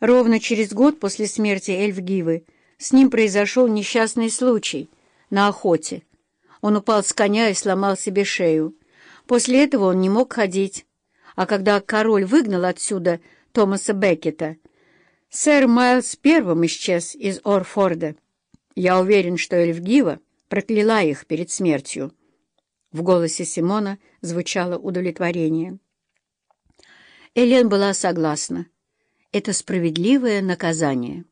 Ровно через год после смерти Эльфгивы с ним произошел несчастный случай на охоте. Он упал с коня и сломал себе шею. После этого он не мог ходить. А когда король выгнал отсюда Томаса Беккета, сэр Майлз первым исчез из Орфорда. Я уверен, что Эльфгива прокляла их перед смертью. В голосе Симона звучало удовлетворение. Элен была согласна. Это справедливое наказание.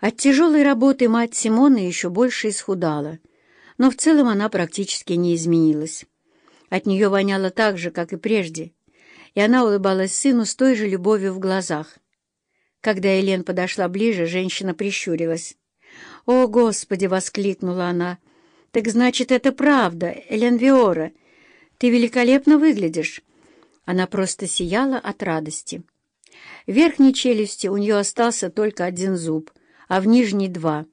От тяжелой работы мать Симона еще больше исхудала, но в целом она практически не изменилась. От нее воняло так же, как и прежде, и она улыбалась сыну с той же любовью в глазах. Когда Элен подошла ближе, женщина прищурилась. «О, Господи!» — воскликнула она. «Так значит, это правда, Элен Виора. Ты великолепно выглядишь». Она просто сияла от радости. В верхней челюсти у нее остался только один зуб, а в нижней — два.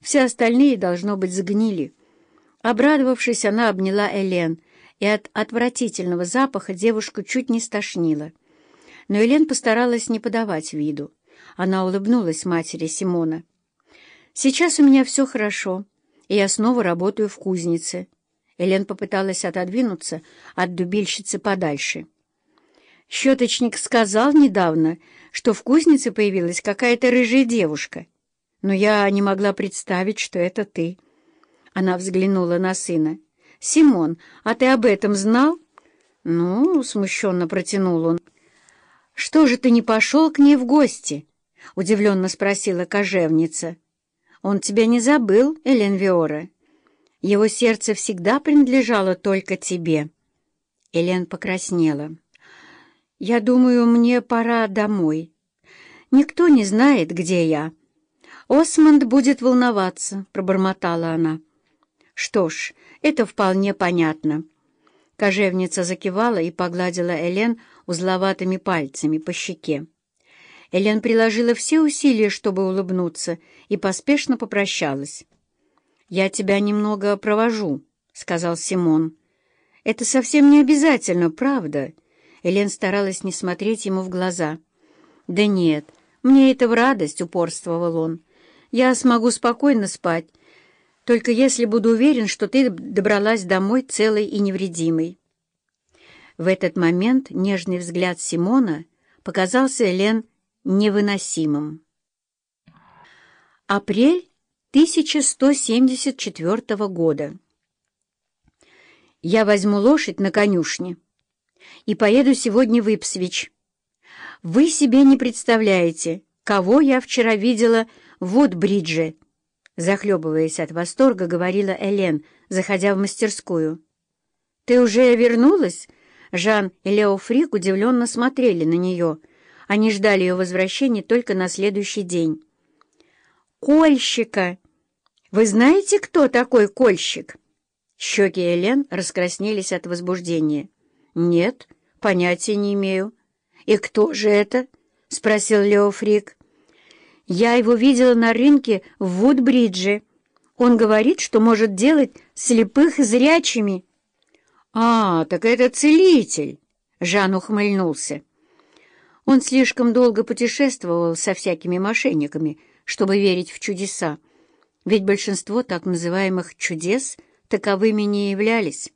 Все остальные, должно быть, загнили. Обрадовавшись, она обняла Элен, и от отвратительного запаха девушку чуть не стошнило. Но Элен постаралась не подавать виду. Она улыбнулась матери Симона. «Сейчас у меня все хорошо, и я снова работаю в кузнице». Элен попыталась отодвинуться от дубильщицы подальше. Щеточник сказал недавно, что в кузнице появилась какая-то рыжая девушка, но я не могла представить, что это ты. Она взглянула на сына. «Симон, а ты об этом знал?» «Ну», — смущенно протянул он. «Что же ты не пошел к ней в гости?» — удивленно спросила кожевница. «Он тебя не забыл, Элен Виора. Его сердце всегда принадлежало только тебе». Элен покраснела. «Я думаю, мне пора домой. Никто не знает, где я». «Осмонд будет волноваться», — пробормотала она. «Что ж, это вполне понятно». Кожевница закивала и погладила Элен узловатыми пальцами по щеке. Элен приложила все усилия, чтобы улыбнуться, и поспешно попрощалась. «Я тебя немного провожу», — сказал Симон. «Это совсем не обязательно, правда?» Элен старалась не смотреть ему в глаза. «Да нет, мне это в радость», — упорствовал он. «Я смогу спокойно спать, только если буду уверен, что ты добралась домой целой и невредимой». В этот момент нежный взгляд Симона показался Элен невыносимым. Апрель 1174 года. Я возьму лошадь на конюшне и поеду сегодня в Ипсвич. Вы себе не представляете, кого я вчера видела в Вудбридже, захлебываясь от восторга, говорила Элен, заходя в мастерскую. «Ты уже вернулась?» Жан и Лео Фрик удивленно смотрели на нее. Они ждали ее возвращения только на следующий день. «Кольщика! Вы знаете, кто такой кольщик?» Щеки Элен раскраснелись от возбуждения. «Нет, понятия не имею». «И кто же это?» — спросил Лео Фрик. «Я его видела на рынке в Вудбридже. Он говорит, что может делать слепых зрячими». «А, так это целитель!» — Жан ухмыльнулся. Он слишком долго путешествовал со всякими мошенниками, чтобы верить в чудеса, ведь большинство так называемых «чудес» таковыми не являлись.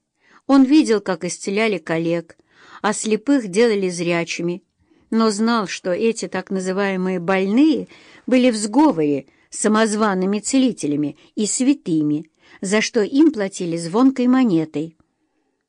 Он видел, как исцеляли коллег, а слепых делали зрячими, но знал, что эти так называемые «больные» были в сговоре с самозваными целителями и святыми, за что им платили звонкой монетой.